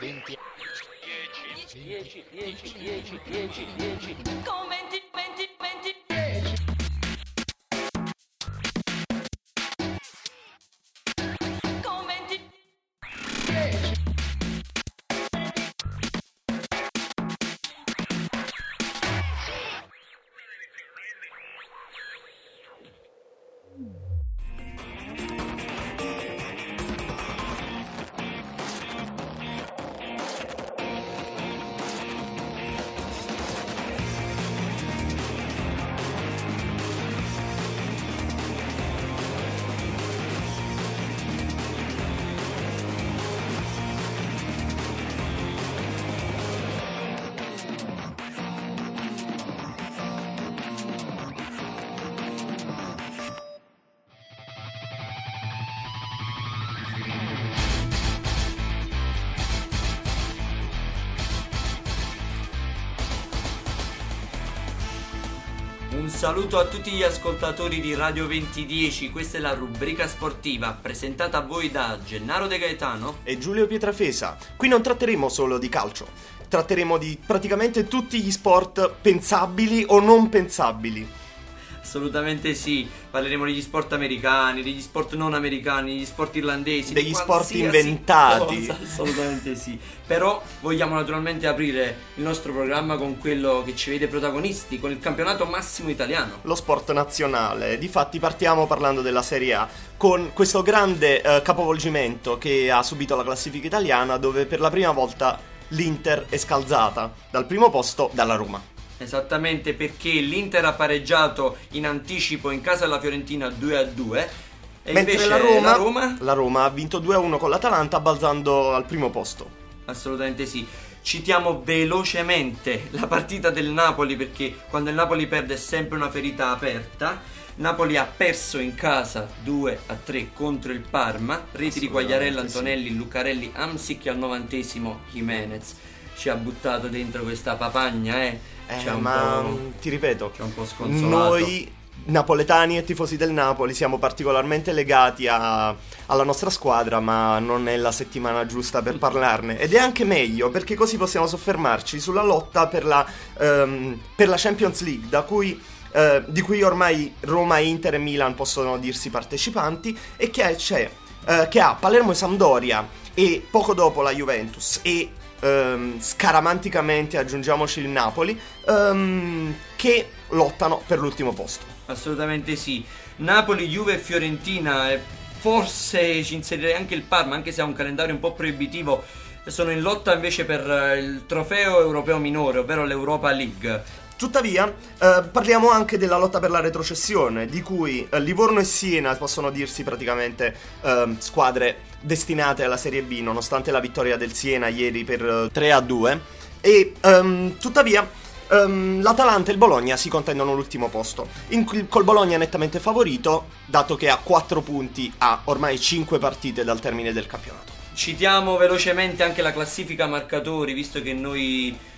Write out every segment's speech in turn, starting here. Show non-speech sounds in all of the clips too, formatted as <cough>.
20 10, 10, 10, 10, 10. Con 20, 20, Un saluto a tutti gli ascoltatori di Radio 2010, questa è la rubrica sportiva presentata a voi da Gennaro De Gaetano. e Giulio Pietrafesa. Qui non tratteremo solo di calcio, tratteremo di praticamente tutti gli sport pensabili o non pensabili. Assolutamente sì, parleremo degli sport americani, degli sport non americani, degli sport irlandesi, Degli sport inventati. cosa, assolutamente sì. Però vogliamo naturalmente aprire il nostro programma con quello che ci vede protagonisti, con il campionato massimo italiano. Lo sport nazionale. Difatti partiamo parlando della Serie A con questo grande eh, capovolgimento che ha subito la classifica italiana dove per la prima volta l'Inter è scalzata dal primo posto dalla Roma. Esattamente perché l'Inter ha pareggiato in anticipo in casa alla Fiorentina 2 a 2 e Mentre invece la Roma, la Roma la Roma ha vinto 2-1 con l'Atalanta balzando al primo posto. Assolutamente sì. Citiamo velocemente la partita del Napoli perché quando il Napoli perde è sempre una ferita aperta. Napoli ha perso in casa 2 a 3 contro il Parma. Reti di Quagliarella. Antonelli, Lucarelli, Amsic al novantesimo Jimenez. Ci ha buttato dentro questa papagna, eh. Eh, ma ti ripeto, ha un po' sconsolato. noi napoletani e tifosi del Napoli siamo particolarmente legati a- alla nostra squadra, ma non è la settimana giusta per parlarne. Ed è anche meglio perché così possiamo soffermarci sulla lotta per la, ehm, per la Champions League, da cui, eh, di cui ormai Roma, Inter e Milan possono dirsi partecipanti, e che, c'è, eh, che ha Palermo e Sampdoria e poco dopo la Juventus e ehm, scaramanticamente aggiungiamoci il Napoli ehm, che lottano per l'ultimo posto. Assolutamente sì. Napoli, Juve e Fiorentina. e Forse ci inserirei anche il Parma, anche se ha un calendario un po' proibitivo. Sono in lotta invece per eh, il trofeo europeo minore, ovvero l'Europa League. Tuttavia, eh, parliamo anche della lotta per la retrocessione, di cui eh, Livorno e Siena possono dirsi praticamente ehm, squadre destinate alla Serie B, nonostante la vittoria del Siena ieri per eh, 3 a 2. E ehm, tuttavia, ehm, l'Atalanta e il Bologna si contendono l'ultimo posto. In col Bologna nettamente favorito, dato che ha 4 punti a ormai 5 partite dal termine del campionato. Citiamo velocemente anche la classifica marcatori, visto che noi eh,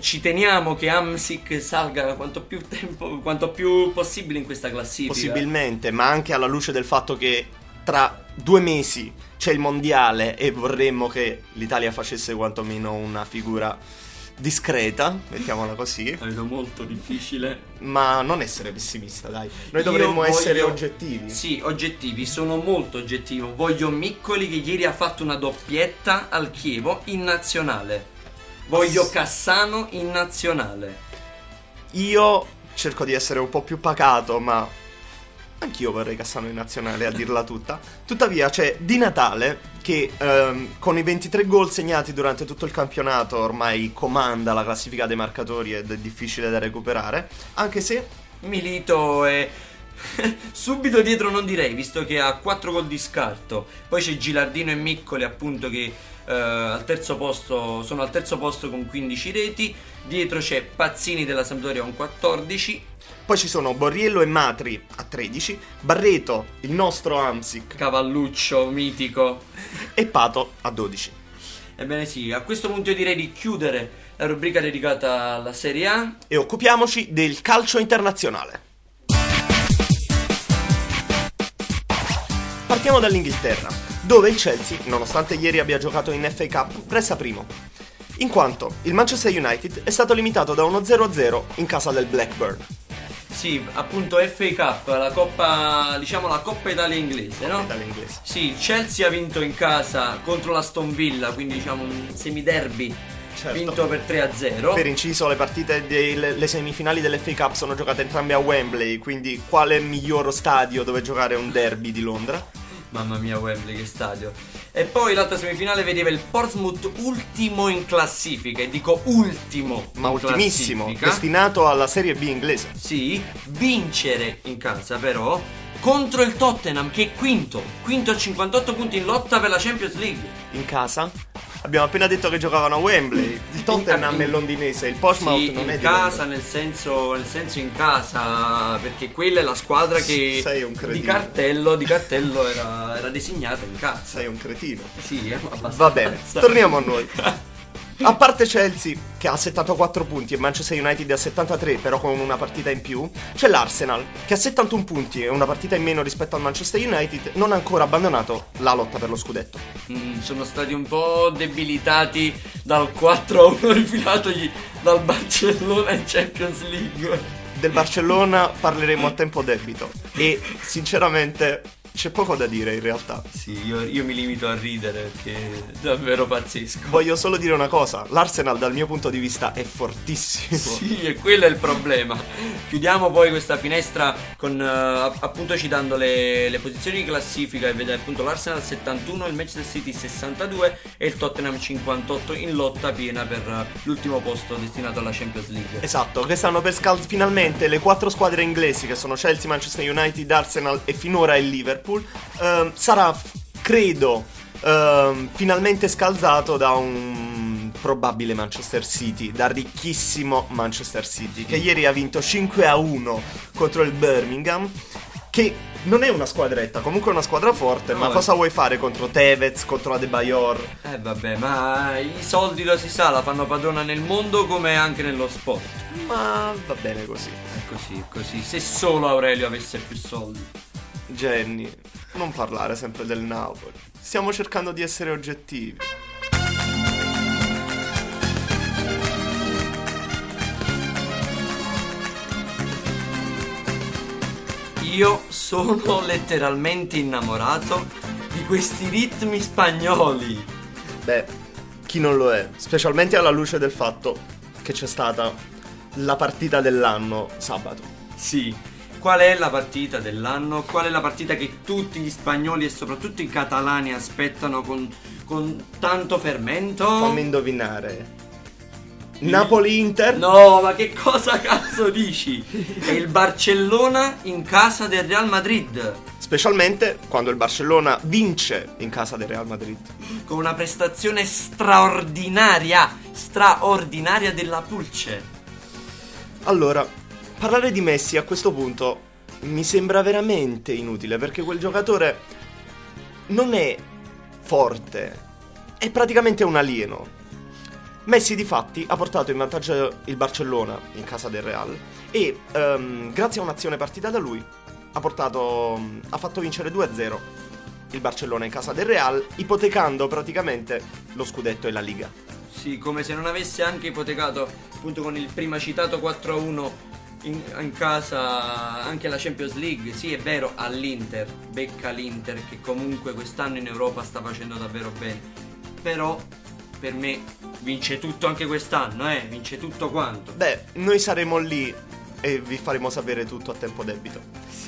ci teniamo che Amsic salga quanto più tempo, quanto più possibile in questa classifica. Possibilmente, ma anche alla luce del fatto che tra due mesi c'è il mondiale e vorremmo che l'Italia facesse quantomeno una figura discreta, mettiamola così. È molto difficile. Ma non essere pessimista, dai. Noi dovremmo voglio- essere oggettivi. Sì, oggettivi, sono molto oggettivo. Voglio Miccoli che ieri ha fatto una doppietta al Chievo in nazionale. Voglio Ass- Cassano in nazionale. Io cerco di essere un po' più pacato, ma anch'io vorrei Cassano in nazionale a dirla tutta. Tuttavia c'è Di Natale che ehm, con i 23 gol segnati durante tutto il campionato ormai comanda la classifica dei marcatori ed è difficile da recuperare, anche se Milito è <laughs> subito dietro non direi, visto che ha 4 gol di scarto. Poi c'è Gilardino e Miccoli appunto che eh, al terzo posto sono al terzo posto con 15 reti. Dietro c'è Pazzini della Sampdoria con 14, poi ci sono Borriello e Matri a 13, Barreto, il nostro Amsic Cavalluccio mitico. e Pato a 12. Ebbene sì, a questo punto io direi di chiudere la rubrica dedicata alla Serie A. E occupiamoci del calcio internazionale. Partiamo dall'Inghilterra, dove il Chelsea, nonostante ieri abbia giocato in FA Cup, resta primo. In quanto il Manchester United è stato limitato da uno 0-0 in casa del Blackburn. Sì, appunto FA Cup, la coppa, diciamo la Coppa Italia inglese, no? Dall'inglese. Sì, il Chelsea ha vinto in casa contro la Stone Villa, quindi diciamo un semiderby Certo. vinto per 3-0. Per inciso, le partite delle le semifinali dell'FA Cup sono giocate entrambe a Wembley, quindi quale miglior stadio dove giocare un derby di Londra? Mamma mia, Wembley, che stadio. E poi l'altra semifinale vedeva il Portsmouth ultimo in classifica, e dico ultimo. Ma ultimissimo, classifica. destinato alla Serie B inglese. Sì, vincere in casa però contro il Tottenham che è quinto, quinto a 58 punti in lotta per la Champions League. In casa? Abbiamo appena detto che giocavano a Wembley. Il Tottenham in- è londinese, il Portsmouth Sì, non in è di casa nel senso, nel senso in casa perché quella è la squadra che di cartello, di cartello era, era designata in casa. Sei un cretino. Sì, abbastanza. Va bene, torniamo a noi. <laughs> A parte Chelsea che ha 74 punti e Manchester United ha 73 però con una partita in più, c'è l'Arsenal che ha 71 punti e una partita in meno rispetto al Manchester United, non ha ancora abbandonato la lotta per lo scudetto. Mm, sono stati un po' debilitati dal 4-1 rifilatogli dal Barcellona in Champions League. Del Barcellona parleremo a tempo debito e sinceramente c'è poco da dire in realtà. Sì, io, io mi limito a ridere perché è davvero pazzesco. Voglio solo dire una cosa, l'Arsenal dal mio punto di vista è fortissimo. Sì, e quello è il problema. Chiudiamo poi questa finestra con eh, appunto citando le, le posizioni di classifica e vedete appunto l'Arsenal 71, il Manchester City 62 e il Tottenham 58 in lotta piena per l'ultimo posto destinato alla Champions League. Esatto, che stanno per scaldare finalmente le quattro squadre inglesi che sono Chelsea, Manchester United, Arsenal e finora il Liverpool. Ehm, sarà, f- credo, ehm, finalmente scalzato da un probabile Manchester City, da ricchissimo Manchester City, che ieri ha vinto 5 a 1 contro il Birmingham. Che non è una squadretta, comunque è una squadra forte, No, ma è- cosa vuoi fare contro Tevez, contro Adebayor? Eh vabbè, ma i soldi lo si sa, la fanno padrona nel mondo come anche nello sport. Ma va bene così. È così, è così. Se solo Aurelio avesse più soldi. Jenny, non parlare sempre del Napoli. Stiamo cercando di essere oggettivi. Io sono letteralmente innamorato di questi ritmi spagnoli. Beh, chi non lo è? Specialmente alla luce del fatto che c'è stata la partita dell'anno sabato. Sì. Qual è la partita dell'anno? Qual è la partita che tutti gli spagnoli e soprattutto i catalani aspettano con, con tanto fermento? Fammi indovinare. Napoli-Inter? No, ma che cosa cazzo dici? È il Barcellona in casa del Real Madrid. Specialmente quando il Barcellona vince in casa del Real Madrid. Con una prestazione straordinaria, straordinaria della Pulce. Allora, parlare di Messi a questo punto mi sembra veramente inutile perché quel giocatore non è forte, è praticamente un alieno. Messi di fatti ha portato in vantaggio il Barcellona in casa del Real e ehm, grazie a un'azione partita da lui ha, portato, ha fatto vincere 2-0 il Barcellona in casa del Real ipotecando praticamente lo scudetto e la Liga. Sì, come se non avesse anche ipotecato appunto con il prima citato 4-1 in, in casa anche la Champions League. Sì, è vero, all'Inter, becca l'Inter che comunque quest'anno in Europa sta facendo davvero bene. Però per me vince tutto anche quest'anno, eh, vince tutto quanto. Beh, noi saremo lì e vi faremo sapere tutto a tempo debito.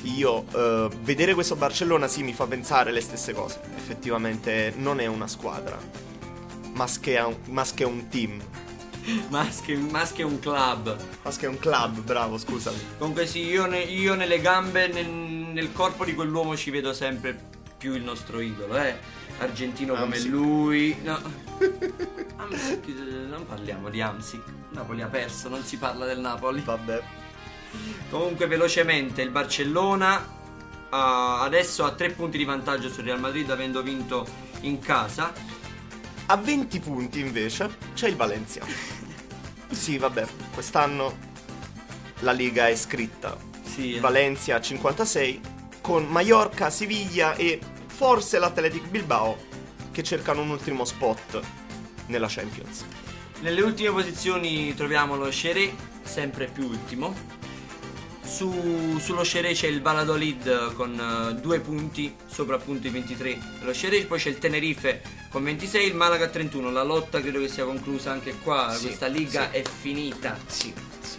Io, eh, vedere questo Barcellona sì mi fa pensare le stesse cose. Effettivamente non è una squadra, ma che è un, ma che è un team. <laughs> Maschi, maschi è un club. Ma che è un club, bravo, scusami. Comunque sì, io, ne- io nelle gambe, nel, nel corpo di quell'uomo ci vedo sempre più il nostro idolo, eh. Argentino come Hamsik. lui. No. <laughs> Hamsik, eh, non parliamo di Amsic. Napoli ha perso, non si parla del Napoli. Vabbè. Comunque velocemente il Barcellona ha- adesso ha tre punti di vantaggio sul Real Madrid avendo vinto in casa. A 20 punti invece c'è il Valencia. Sì, vabbè, quest'anno la Liga è scritta. Sì. Valencia a 56 con Mallorca, Siviglia e forse l'Athletic Bilbao che cercano un ultimo spot nella Champions. Nelle ultime posizioni troviamo lo Sheré, sempre più ultimo. Su- sullo Sheré c'è il Valladolid con eh, due punti sopra appunto i 23 dello Sheré, poi c'è il Tenerife con 26, il Malaga 31. La lotta credo che sia conclusa anche qua, Sì, questa liga sì. è finita. Sì, sì.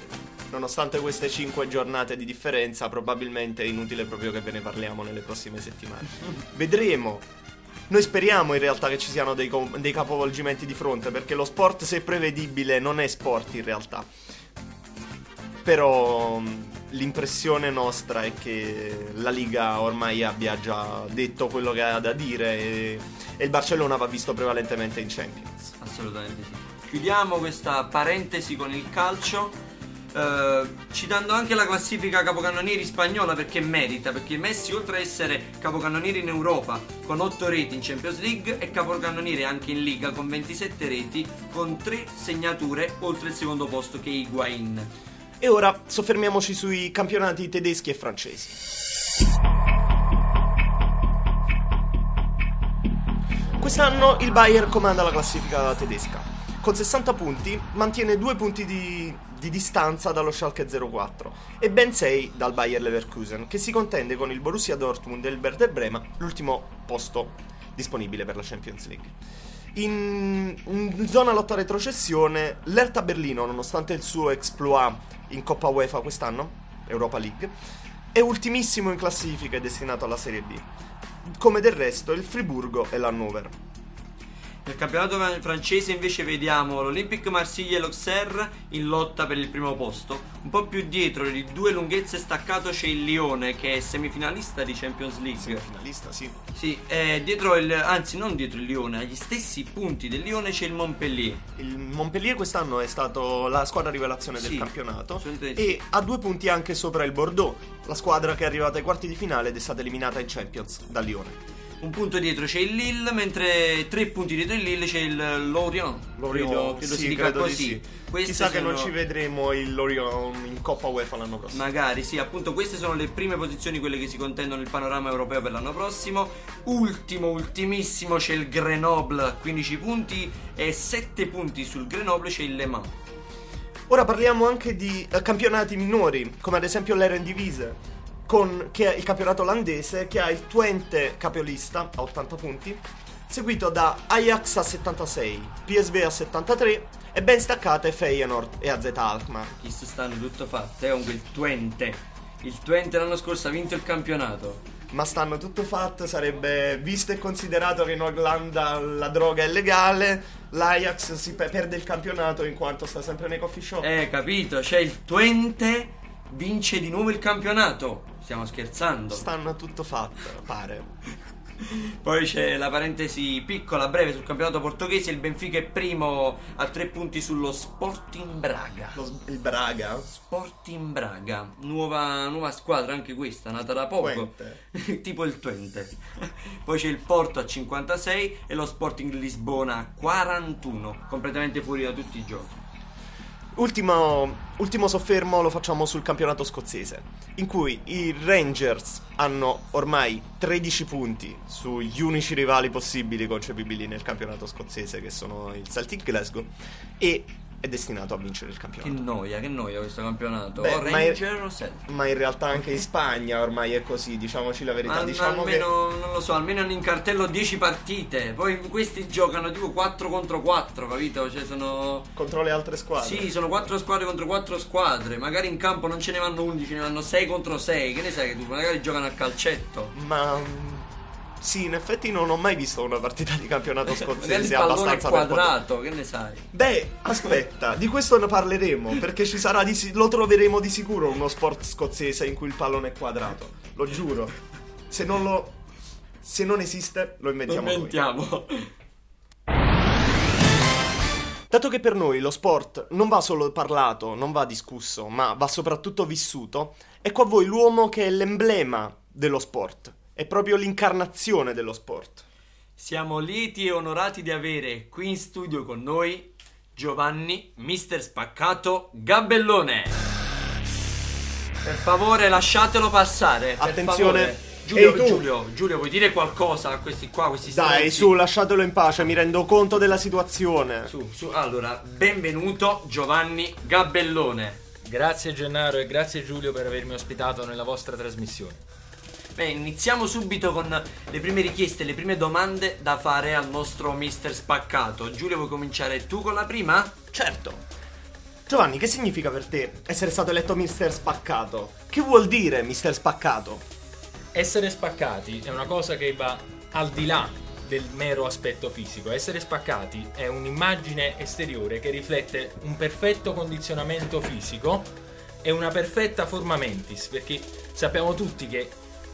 Nonostante queste 5 giornate di differenza, probabilmente è inutile proprio che ve ne parliamo nelle prossime settimane. <laughs> Vedremo. Noi speriamo in realtà che ci siano dei, com- dei capovolgimenti di fronte, perché lo sport se prevedibile non è sport in realtà. Però mh, l'impressione nostra è che la Liga ormai abbia già detto quello che ha da dire e, e il Barcellona va visto prevalentemente in Champions. Assolutamente sì. Chiudiamo questa parentesi con il calcio. eh, citando anche la classifica capocannonieri spagnola perché merita, perché Messi oltre ad essere capocannoniere in Europa con 8 reti in Champions League è capocannoniere anche in Liga con 27 reti con 3 segnature oltre il secondo posto che è Higuain. E ora soffermiamoci sui campionati tedeschi e francesi. Quest'anno il Bayern comanda la classifica tedesca. Con 60 punti mantiene due punti di, di distanza dallo Schalke 04 e ben 6 dal Bayer Leverkusen che si contende con il Borussia Dortmund e il Werder Brema l'ultimo posto disponibile per la Champions League. In, in zona lotta retrocessione, l'Erta Berlino, nonostante il suo exploit in Coppa UEFA quest'anno, Europa League, è ultimissimo in classifica e destinato alla Serie B. Come del resto il Friburgo e l'Hannover. Nel campionato fran- francese invece vediamo l'Olympique Marsiglia e l'Auxerre in lotta per il primo posto. Un po' più dietro, di due lunghezze staccato, c'è il Lione che è semifinalista di Champions League. Finalista, sì. Sì, eh, dietro il, anzi non dietro il Lione, agli stessi punti del Lione c'è il Montpellier. Il Montpellier quest'anno è stato la squadra rivelazione del Sì, campionato assolutamente e ha due punti anche sopra il Bordeaux, la squadra che è arrivata ai quarti di finale ed è stata eliminata in Champions da Lione. Un punto dietro c'è il Lille, mentre tre punti dietro il Lille c'è il Lorient. Credo, credo sì, si dica credo di così. sì. Chissà che non sono- ci vedremo il Lorient in Coppa UEFA l'anno prossimo. Magari sì, appunto queste sono le prime posizioni, quelle che si contendono nel panorama europeo per l'anno prossimo. Ultimo, ultimissimo c'è il Grenoble a 15 punti e 7 punti sul Grenoble c'è il Le Mans. Ora parliamo anche di eh, campionati minori, come ad esempio l'Erendivise, con che è il campionato olandese che ha il Twente capolista a 80 punti, seguito da Ajax a 76, PSV a 73 e ben staccate Feyenoord e AZ Alkmaar. Chi sta stanno tutto fatto, è comunque il Twente. Il Twente l'anno scorso ha vinto il campionato. Ma stanno tutto fatto, sarebbe visto e considerato che in Olanda la droga è legale, l'Ajax si pe- perde il campionato in quanto sta sempre nei coffee shop. Eh, capito? C'è il Twente, vince di nuovo il campionato. Stiamo scherzando. Stanno tutto fatto, pare. <laughs> Poi c'è la parentesi piccola, breve sul campionato portoghese. Il Benfica è primo a tre punti sullo Sporting Braga. Lo il Braga? Sporting Braga, nuova, nuova squadra anche questa, nata da poco. <laughs> Tipo il Twente. <laughs> Poi c'è il Porto a 56 e lo Sporting Lisbona a 41, completamente fuori da tutti i giochi. Ultimo, ultimo soffermo lo facciamo sul campionato scozzese, in cui i Rangers hanno ormai 13 punti sugli unici rivali possibili concepibili nel campionato scozzese, che sono il Celtic Glasgow, e è destinato a vincere il Che campionato. noia, che noia questo campionato. Beh, o ma Ranger o Celtic. Ma in realtà anche in Spagna ormai è così, diciamoci la verità. Ma diciamo che almeno, non lo so, almeno hanno in cartello 10 partite. Poi questi giocano tipo 4 contro 4, capito? Cioè sono. contro le altre squadre. Sì, sono 4 squadre contro 4 squadre. Magari in campo non ce ne vanno 11, ne vanno 6 contro 6. Che ne sai che tu? Magari giocano a calcetto. Ma sì, in effetti non ho mai visto una partita di campionato <laughs> scozzese abbastanza per quadrato, che ne sai? Beh, aspetta, di questo ne parleremo perché ci sarà di si- lo troveremo di sicuro uno sport scozzese in cui il pallone è quadrato. Lo giuro. Se non lo se non esiste, lo Lo inventiamo noi. inventiamo. Dato che per noi lo sport non va solo parlato, non va discusso, ma va soprattutto vissuto, ecco a voi l'uomo che è l'emblema dello sport. È proprio l'incarnazione dello sport. Siamo lieti e onorati di avere qui in studio con noi Giovanni Mister Spaccato Gabellone. Per favore, lasciatelo passare. per Attenzione, favore. Giulio. Giulio, Giulio, vuoi dire qualcosa a questi qua, questi Dai, su, lasciatelo in pace, mi rendo conto della situazione. Su, su. Allora, benvenuto Giovanni Gabellone. Grazie Gennaro e grazie Giulio per avermi ospitato nella vostra trasmissione. Beh, iniziamo subito con le prime richieste, le prime domande da fare al nostro mister spaccato. Giulio, vuoi cominciare tu con la prima? Certo. Giovanni, che significa per te essere stato eletto Mister Spaccato? Che vuol dire Mister Spaccato? Essere spaccati è una cosa che va al di là del mero aspetto fisico. Essere spaccati è un'immagine esteriore che riflette un perfetto condizionamento fisico e una perfetta forma mentis, perché sappiamo tutti che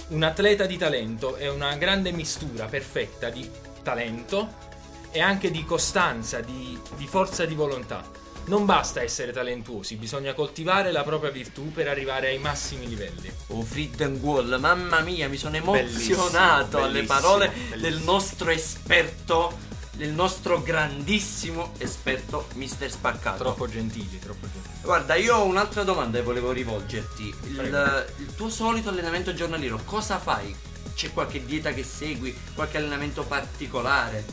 un atleta di talento è una grande mistura perfetta di talento e anche di costanza, di, di forza di volontà. Non basta essere talentuosi, bisogna coltivare la propria virtù per arrivare ai massimi livelli. Oh, Freedom Wall, mamma mia, mi sono Bellissimo, emozionato alle bellissimo, parole bellissimo. del nostro esperto, del nostro grandissimo esperto mister spaccato. Troppo gentili, troppo gentili. Guarda, io ho un'altra domanda che volevo rivolgerti. Il, il tuo solito allenamento giornaliero, cosa fai? C'è qualche dieta che segui? Qualche allenamento particolare?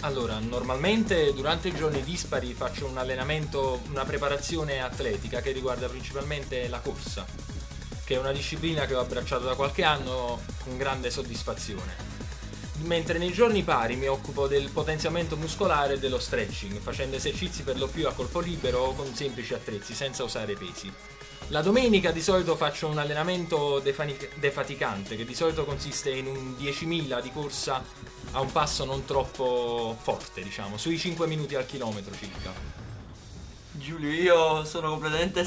Allora, normalmente durante i giorni dispari faccio un allenamento, una preparazione atletica che riguarda principalmente la corsa, che è una disciplina che ho abbracciato da qualche anno con grande soddisfazione. Mentre nei giorni pari mi occupo del potenziamento muscolare e dello stretching, facendo esercizi per lo più a colpo libero o con semplici attrezzi, senza usare pesi. La domenica di solito faccio un allenamento defaticante, che di solito consiste in un 10.000 di corsa a un passo non troppo forte, diciamo, sui 5 minuti al chilometro circa. Giulio, io sono completamente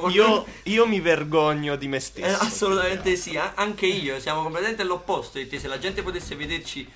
con- Io, io mi vergogno di me stesso. Eh, assolutamente sì, anche io, siamo completamente all'opposto di te. Se la gente potesse vederci,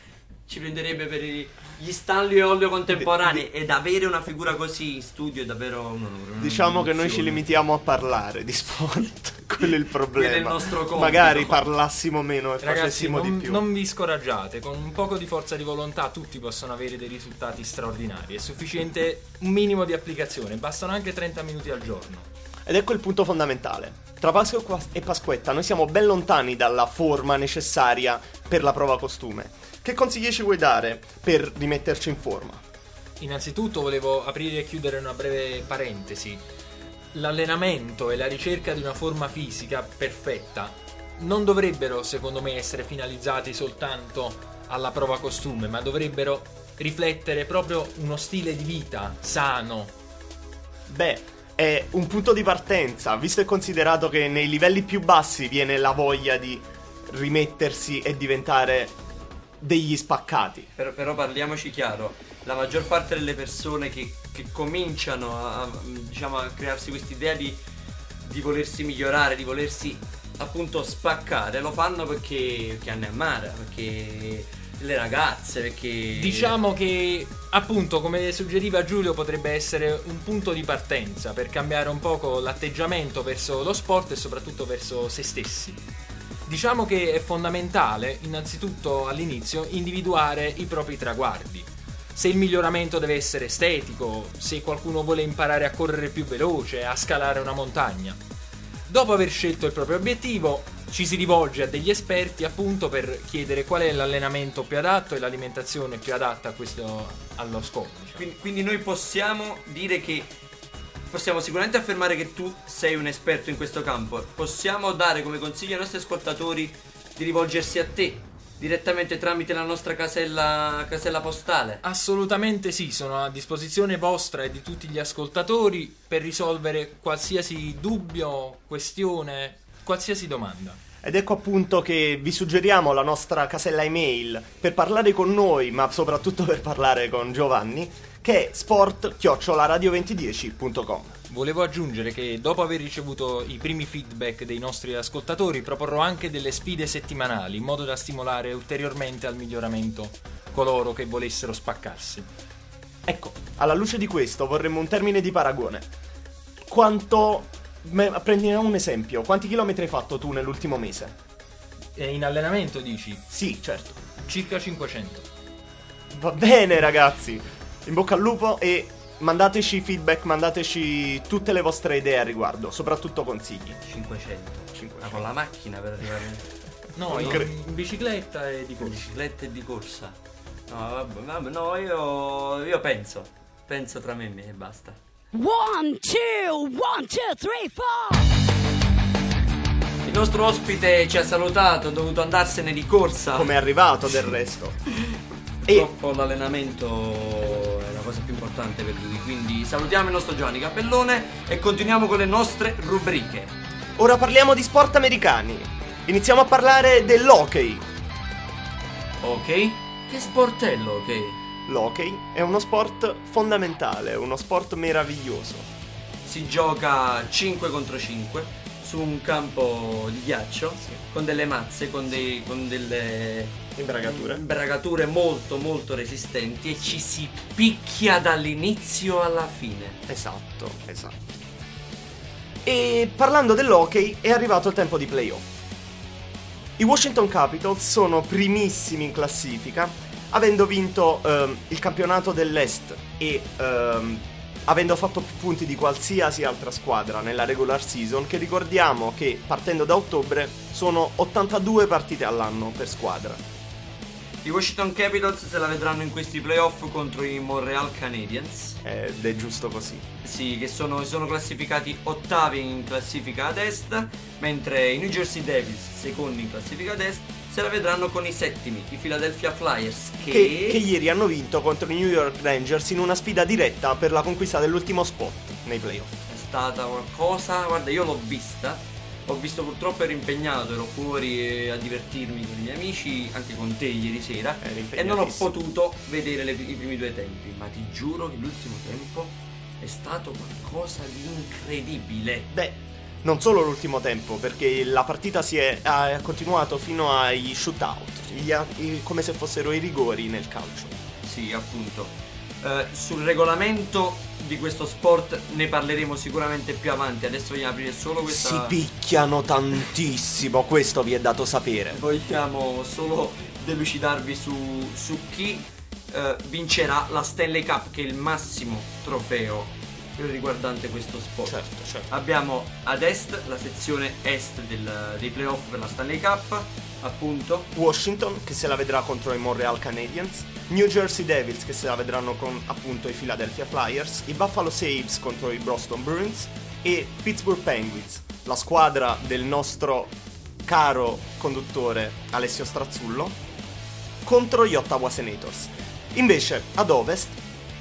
ci prenderebbe per gli Stanley e Olio contemporanei. Ed avere una figura così in studio è davvero un onore. Diciamo che noi ci limitiamo a parlare di sport. <laughs> Quello è il problema. Quello è il nostro compito. Magari parlassimo meno e Ragazzi, facessimo non, di più. non vi scoraggiate, con un poco di forza di volontà tutti possono avere dei risultati straordinari. È sufficiente un minimo di applicazione, bastano anche 30 minuti al giorno. Ed ecco il punto fondamentale. Tra Pasqua e Pasquetta noi siamo ben lontani dalla forma necessaria per la prova costume. Che consigli ci vuoi dare per rimetterci in forma? Innanzitutto volevo aprire e chiudere una breve parentesi. L'allenamento e la ricerca di una forma fisica perfetta non dovrebbero, secondo me, essere finalizzati soltanto alla prova costume, ma dovrebbero riflettere proprio uno stile di vita sano. Beh, è un punto di partenza, visto e considerato che nei livelli più bassi viene la voglia di rimettersi e diventare degli spaccati. Però, però parliamoci chiaro, la maggior parte delle persone che, che cominciano a, a, diciamo, a crearsi quest'idea di, di volersi migliorare, di volersi appunto spaccare, lo fanno perché, perché hanno a mare, perché le ragazze, perché... Diciamo che, appunto, come suggeriva Giulio, potrebbe essere un punto di partenza per cambiare un poco l'atteggiamento verso lo sport e soprattutto verso se stessi. Diciamo che è fondamentale, innanzitutto all'inizio, individuare i propri traguardi. Se il miglioramento deve essere estetico, se qualcuno vuole imparare a correre più veloce, a scalare una montagna. Dopo aver scelto il proprio obiettivo, ci si rivolge a degli esperti appunto per chiedere qual è l'allenamento più adatto e l'alimentazione più adatta a questo, allo scopo. diciamo. Quindi, quindi noi possiamo dire che possiamo sicuramente affermare che tu sei un esperto in questo campo. Possiamo dare come consiglio ai nostri ascoltatori di rivolgersi a te direttamente tramite la nostra casella, casella postale. Assolutamente sì, sono a disposizione vostra e di tutti gli ascoltatori per risolvere qualsiasi dubbio, questione, qualsiasi domanda. Ed ecco appunto che vi suggeriamo la nostra casella email per parlare con noi, ma soprattutto per parlare con Giovanni, che è sport-radio2010.com. Volevo aggiungere che dopo aver ricevuto i primi feedback dei nostri ascoltatori proporrò anche delle sfide settimanali in modo da stimolare ulteriormente al miglioramento coloro che volessero spaccarsi. Ecco, alla luce di questo vorremmo un termine di paragone. Quanto... Prendiamo un esempio. Quanti chilometri hai fatto tu nell'ultimo mese? E in allenamento dici Sì, certo. circa 500. Va bene ragazzi. In bocca al lupo e mandateci feedback, mandateci tutte le vostre idee a riguardo, soprattutto consigli. 500. 500. Ma con la macchina per arrivare. <laughs> No, in, Incre- in bicicletta e di corsa. bicicletta e di corsa. No, vabbè, vabbè, no, io, io penso. Penso tra me e me e basta. One, two, one, two, three, four. Il nostro ospite ci ha salutato, ha dovuto andarsene di corsa. Come è arrivato del resto. <laughs> E Purtroppo l'allenamento è la cosa più importante per lui. Quindi salutiamo il nostro Giovanni Cappellone e continuiamo con le nostre rubriche. ora parliamo di sport americani. Iniziamo a parlare dell'hockey. Ok? Che sport è l'hockey? L'hockey è uno sport fondamentale, uno sport meraviglioso. Si gioca 5 contro 5 su un campo di ghiaccio con delle mazze, con, dei, con delle Imbragature. imbragature molto molto resistenti e ci si picchia dall'inizio alla fine. Esatto, esatto. E parlando dell'hockey è arrivato il tempo di playoff. I Washington Capitals sono primissimi in classifica, avendo vinto ehm, il campionato dell'Est e ehm, avendo fatto più punti di qualsiasi altra squadra nella regular season, che ricordiamo che partendo da ottobre sono 82 partite all'anno per squadra. I Washington Capitals se la vedranno in questi playoff contro i Montreal Canadiens. Ed è giusto così. Sì, che sono, sono classificati ottavi in classifica ad est, mentre i New Jersey Devils, secondi in classifica ad est, se la vedranno con i settimi, i Philadelphia Flyers, che... Che, che ieri hanno vinto contro i New York Rangers in una sfida diretta per la conquista dell'ultimo spot nei playoff. è stata qualcosa, guarda io l'ho vista, ho visto purtroppo ero impegnato, ero fuori eh, a divertirmi con i miei amici, anche con te ieri sera, e non ho potuto vedere le- i primi due tempi, ma ti giuro che l'ultimo tempo è stato qualcosa di incredibile. Beh, non solo l'ultimo tempo, perché la partita si è ha continuato fino ai shootout, gli i- come se fossero i rigori nel calcio. Sì, appunto. Eh, sul regolamento di questo sport ne parleremo sicuramente più avanti. Adesso vogliamo aprire solo questa. Si picchiano tantissimo, questo vi è dato sapere. Vogliamo solo delucidarvi su, su chi eh, vincerà la Stanley Cup, che è il massimo trofeo riguardante questo sport. Certo, certo. Abbiamo ad est la sezione est del- dei playoff per la Stanley Cup, appunto. Washington che se la vedrà contro i Montreal Canadiens, New Jersey Devils che se la vedranno con appunto i Philadelphia Flyers, i Buffalo Sabres contro i Boston Bruins e Pittsburgh Penguins, la squadra del nostro caro conduttore Alessio Strazzullo contro gli Ottawa Senators. Invece ad ovest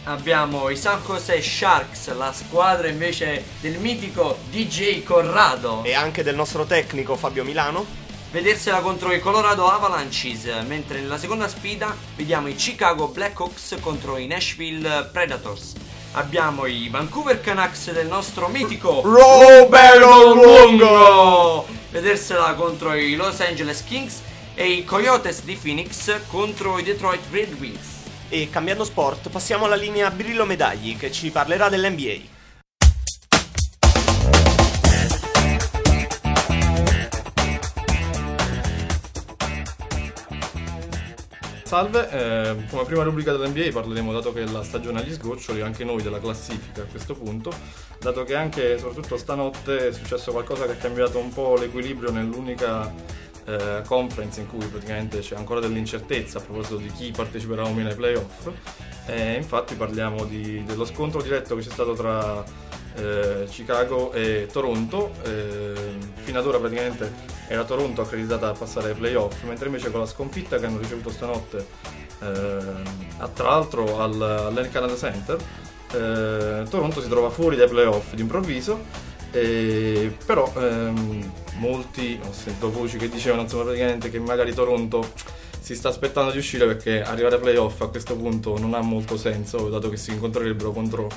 Abbiamo i San Jose Sharks, la squadra invece del mitico DJ Corrado. e anche del nostro tecnico Fabio Milano, Vedersela contro i Colorado Avalanches, mentre nella seconda sfida vediamo i Chicago Blackhawks contro i Nashville Predators. Abbiamo i Vancouver Canucks del nostro mitico Robelo Lungo! Vedersela contro i Los Angeles Kings e i Coyotes di Phoenix contro i Detroit Red Wings. E cambiando sport, passiamo alla linea Brillo Medagli che ci parlerà dell'NBA. Salve, eh, come prima rubrica dell'NBA parleremo, dato che la stagione agli sgoccioli, anche noi della classifica a questo punto, dato che anche, soprattutto stanotte, è successo qualcosa che ha cambiato un po' l'equilibrio nell'unica eh, conference in cui praticamente c'è ancora dell'incertezza a proposito di chi parteciperà o meno ai playoff. E infatti parliamo di- dello scontro diretto che c'è stato tra eh, Chicago e Toronto. Eh, fino ad ora praticamente era Toronto accreditata a passare ai playoff, mentre invece con la sconfitta che hanno ricevuto stanotte, eh, a- tra l'altro al, all'En Canada Center, eh, Toronto si trova fuori dai playoff d'improvviso. E, però ehm, molti ho sentito voci che dicevano insomma praticamente che magari Toronto si sta aspettando di uscire perché arrivare ai playoff a questo punto non ha molto senso dato che si incontrerebbero contro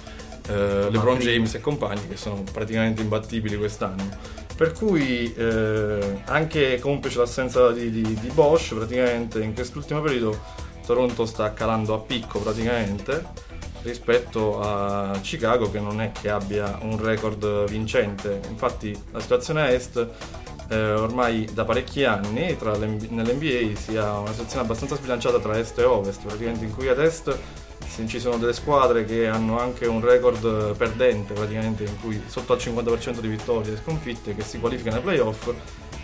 eh, LeBron James e compagni che sono praticamente imbattibili quest'anno. Per cui eh, anche complice l'assenza di, di, di Bosch praticamente in quest'ultimo periodo Toronto sta calando a picco praticamente rispetto a Chicago che non è che abbia un record vincente. Infatti la situazione a est eh, ormai da parecchi anni nell'NBA si ha una situazione abbastanza sbilanciata tra est e ovest. Praticamente in cui ad est ci sono delle squadre che hanno anche un record perdente praticamente in cui sotto al 50% di vittorie e sconfitte che si qualificano ai playoff.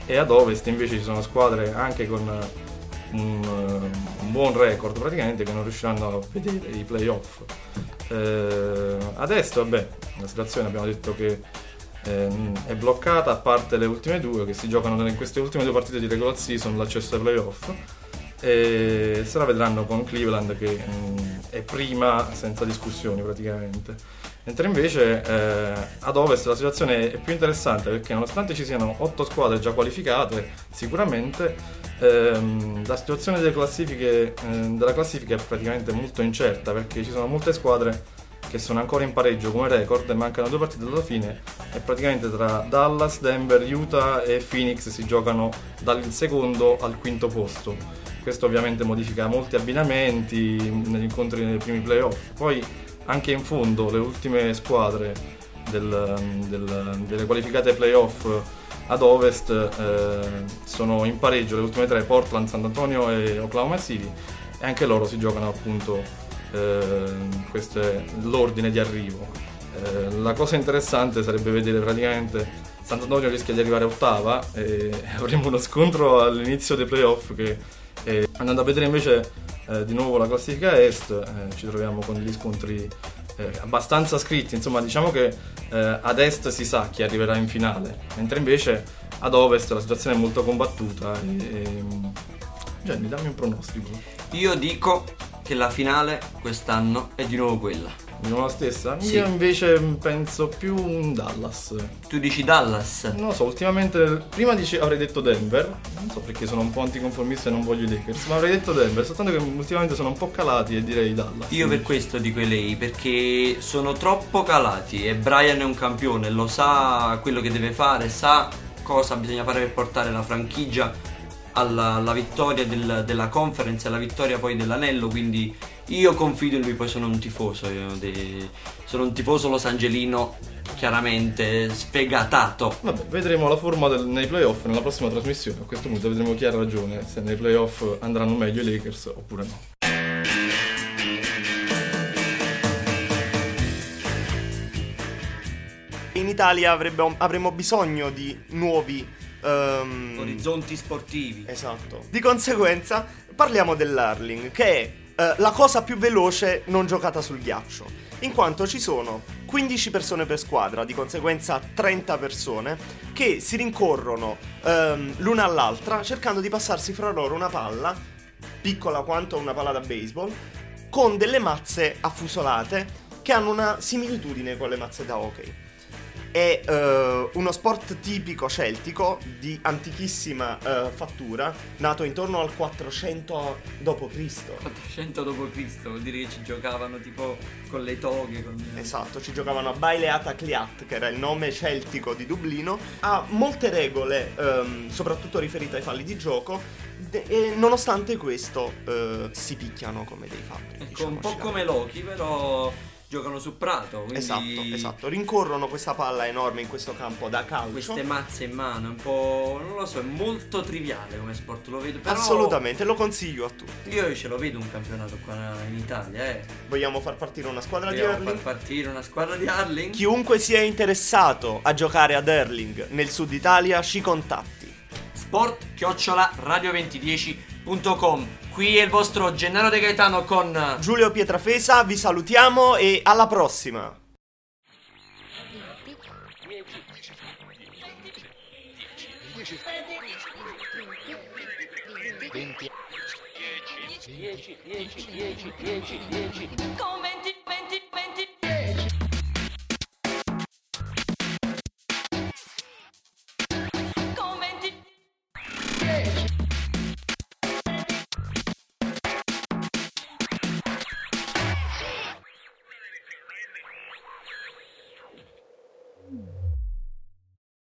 E ad ovest invece ci sono squadre anche con un, un buon record praticamente che non riusciranno a vedere i playoff. Eh, ad est, vabbè, la situazione abbiamo detto che ehm, è bloccata a parte le ultime due che si giocano in queste ultime due partite di regular season l'accesso ai playoff e se la vedranno con Cleveland che mm, è prima senza discussioni praticamente. Mentre invece eh, ad ovest la situazione è più interessante perché nonostante ci siano 8 squadre già qualificate, sicuramente ehm, la situazione ehm, della classifica è praticamente molto incerta perché ci sono molte squadre che sono ancora in pareggio come record e mancano due partite alla fine e praticamente tra Dallas, Denver, Utah e Phoenix si giocano dal secondo al quinto posto. Questo ovviamente modifica molti abbinamenti negli incontri nei primi playoff. Poi anche in fondo le ultime squadre del- del- delle qualificate playoff ad ovest eh, sono in pareggio le ultime tre, Portland, San Antonio e Oklahoma City e anche loro si giocano appunto eh, queste- l'ordine di arrivo. Eh, la cosa interessante sarebbe vedere praticamente San Antonio rischia di arrivare ottava e <laughs> avremo uno scontro all'inizio dei playoff che eh, andando a vedere invece eh, di nuovo la classifica est eh, ci troviamo con degli scontri eh, abbastanza scritti, insomma diciamo che eh, ad est si sa chi arriverà in finale, mentre invece ad ovest la situazione è molto combattuta e, e... Jenny dammi un pronostico. Io dico che la finale quest'anno è di nuovo quella. Di nuovo la stessa? Sì. Io invece penso più in Dallas. Tu dici Dallas? Non lo so, ultimamente prima dice, avrei detto Denver, non so perché sono un po' anticonformista e non voglio i Lakers, ma avrei detto Denver, soltanto che ultimamente sono un po' calati e direi Dallas. Io per questo dico lei, perché sono troppo calati e Brian è un campione, lo sa quello che deve fare, sa cosa bisogna fare per portare la franchigia alla, alla vittoria del- della conference, alla vittoria poi dell'anello, quindi io confido in lui, poi sono un tifoso, de- sono un tifoso losangelino chiaramente sfegatato. Vabbè, vedremo la forma del- nei playoff nella prossima trasmissione. A questo punto vedremo chi ha ragione, se nei playoff andranno meglio i Lakers oppure no. In Italia avrebbe- avremo bisogno di nuovi... ehm, Orizzonti sportivi. Esatto. Di conseguenza parliamo dell'Arling, che è eh, la cosa più veloce non giocata sul ghiaccio, in quanto ci sono 15 persone per squadra, di conseguenza 30 persone, che si rincorrono ehm, l'una all'altra cercando di passarsi fra loro una palla, piccola quanto una palla da baseball, con delle mazze affusolate che hanno una similitudine con le mazze da hockey. È eh, uno sport tipico celtico di antichissima eh, fattura, nato intorno al 400 d.C. 400 d.C. vuol dire che ci giocavano tipo con le toghe. Con... Esatto, ci giocavano a Baileata Cliat, che era il nome celtico di Dublino. Ha molte regole, ehm, soprattutto riferite ai falli di gioco, e nonostante questo eh, si picchiano come dei falli. Ecco, un po' diciamoci la come Loki, però giocano su prato. Quindi Esatto, esatto. Rincorrono questa palla enorme in questo campo da calcio. Queste mazze in mano, è un po'. non lo so, è molto triviale come sport, lo vedo. Però Assolutamente, lo consiglio a tutti. Io ce lo vedo un campionato qua in Italia, eh. Vogliamo far partire una squadra di Dobbiamo far Erling? partire una squadra di Harling. Chiunque sia interessato a giocare ad Erling nel sud Italia ci contatti. Sport chiocciola radio2010.com. Qui è il vostro Gennaro De Gaetano con. Giulio Pietrafesa, vi salutiamo e alla prossima! 10,